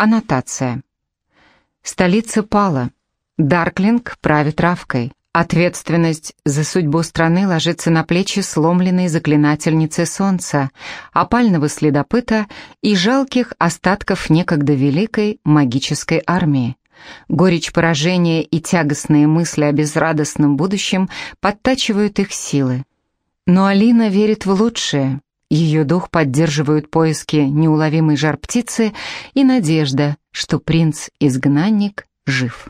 Аннотация. Столица пала. Дарклинг правит Равкой. Ответственность за судьбу страны ложится на плечи сломленной заклинательницы солнца, опального следопыта и жалких остатков некогда великой магической армии. Горечь поражения и тягостные мысли о безрадостном будущем подтачивают их силы. Но Алина верит в лучшее. Ее дух поддерживают поиски неуловимой жар птицы и надежда, что принц-изгнанник жив.